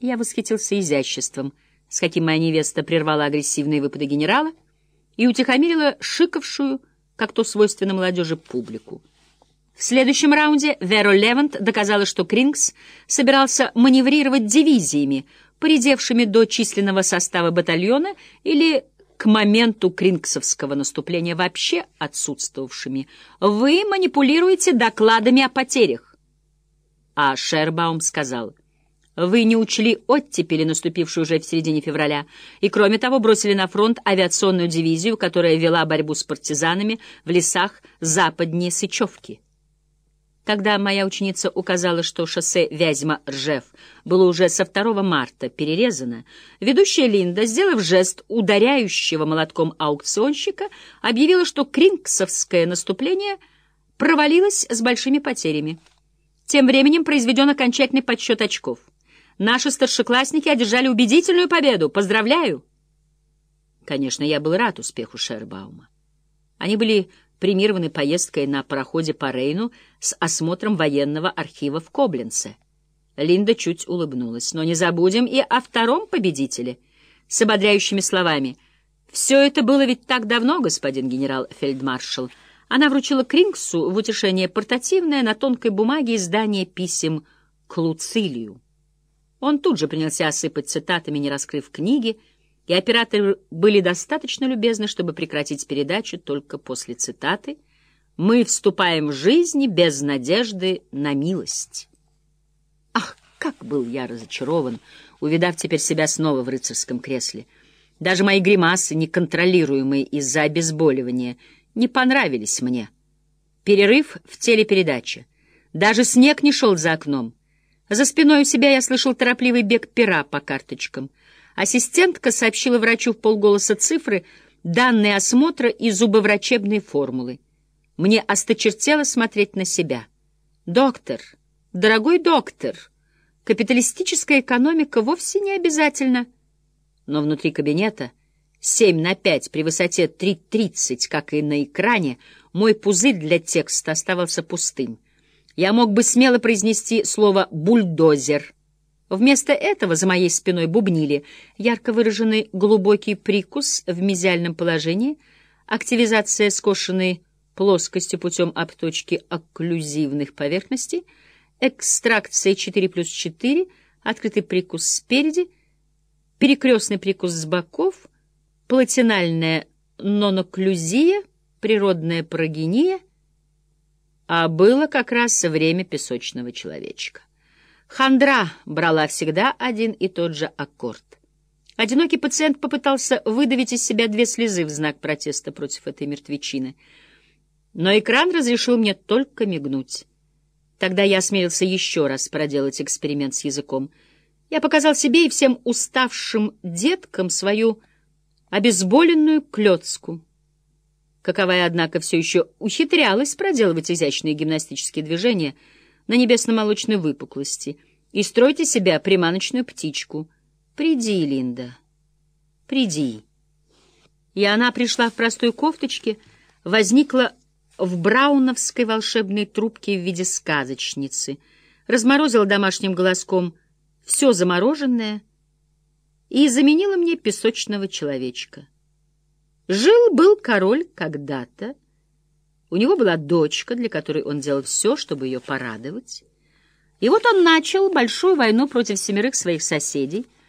Я восхитился изяществом, с каким моя невеста прервала агрессивные выпады генерала и утихомирила шиковшую, как то свойственно молодежи, публику. В следующем раунде Веро Левант доказала, что Крингс собирался маневрировать дивизиями, поредевшими до численного состава батальона или к моменту крингсовского наступления вообще отсутствовавшими. Вы манипулируете докладами о потерях. А Шербаум сказал, вы не учли оттепели, наступившей уже в середине февраля, и, кроме того, бросили на фронт авиационную дивизию, которая вела борьбу с партизанами в лесах западнее Сычевки. Когда моя ученица указала, что шоссе Вязьма-Ржев было уже со 2 марта перерезано, ведущая Линда, сделав жест ударяющего молотком аукционщика, объявила, что Крингсовское наступление провалилось с большими потерями. Тем временем произведен окончательный подсчет очков. Наши старшеклассники одержали убедительную победу. Поздравляю! Конечно, я был рад успеху Шербаума. Они были премированы поездкой на пароходе по Рейну с осмотром военного архива в Кобленце. Линда чуть улыбнулась. Но не забудем и о втором победителе. С ободряющими словами. «Все это было ведь так давно, господин генерал-фельдмаршал». Она вручила Крингсу в утешение портативное на тонкой бумаге издание писем к Луцилию. Он тут же принялся осыпать цитатами, не раскрыв книги, и операторы были достаточно любезны, чтобы прекратить передачу только после цитаты «Мы вступаем в жизнь без надежды на милость». Ах, как был я разочарован, увидав теперь себя снова в рыцарском кресле. Даже мои гримасы, неконтролируемые из-за обезболивания, не понравились мне. Перерыв в телепередаче. Даже снег не шел за окном. За спиной у себя я слышал торопливый бег пера по карточкам — Ассистентка сообщила врачу в полголоса цифры, данные осмотра и зубоврачебные формулы. Мне осточертело смотреть на себя. «Доктор, дорогой доктор, капиталистическая экономика вовсе не обязательно». Но внутри кабинета, 7 на 5 при высоте 3.30, как и на экране, мой пузырь для текста оставался пустым. Я мог бы смело произнести слово «бульдозер», Вместо этого за моей спиной бубнили ярко выраженный глубокий прикус в мезиальном положении, активизация скошенной плоскости путем обточки окклюзивных поверхностей, экстракция 4 плюс 4, открытый прикус спереди, перекрестный прикус с боков, платинальная ноноклюзия, природная прогения, а было как раз время песочного человечка. Хандра брала всегда один и тот же аккорд. Одинокий пациент попытался выдавить из себя две слезы в знак протеста против этой мертвечины. Но экран разрешил мне только мигнуть. Тогда я осмелился еще раз проделать эксперимент с языком. Я показал себе и всем уставшим деткам свою обезболенную клетку. Каковая, однако, все еще ухитрялась проделывать изящные гимнастические движения — на небесно-молочной выпуклости и стройте себя приманочную птичку. Приди, Линда, приди. И она пришла в простой кофточке, возникла в брауновской волшебной трубке в виде сказочницы, разморозила домашним голоском все замороженное и заменила мне песочного человечка. Жил-был король когда-то, у него была дочка, для которой он делал все, чтобы ее порадовать. И вот он начал большую войну против семерых своих соседей —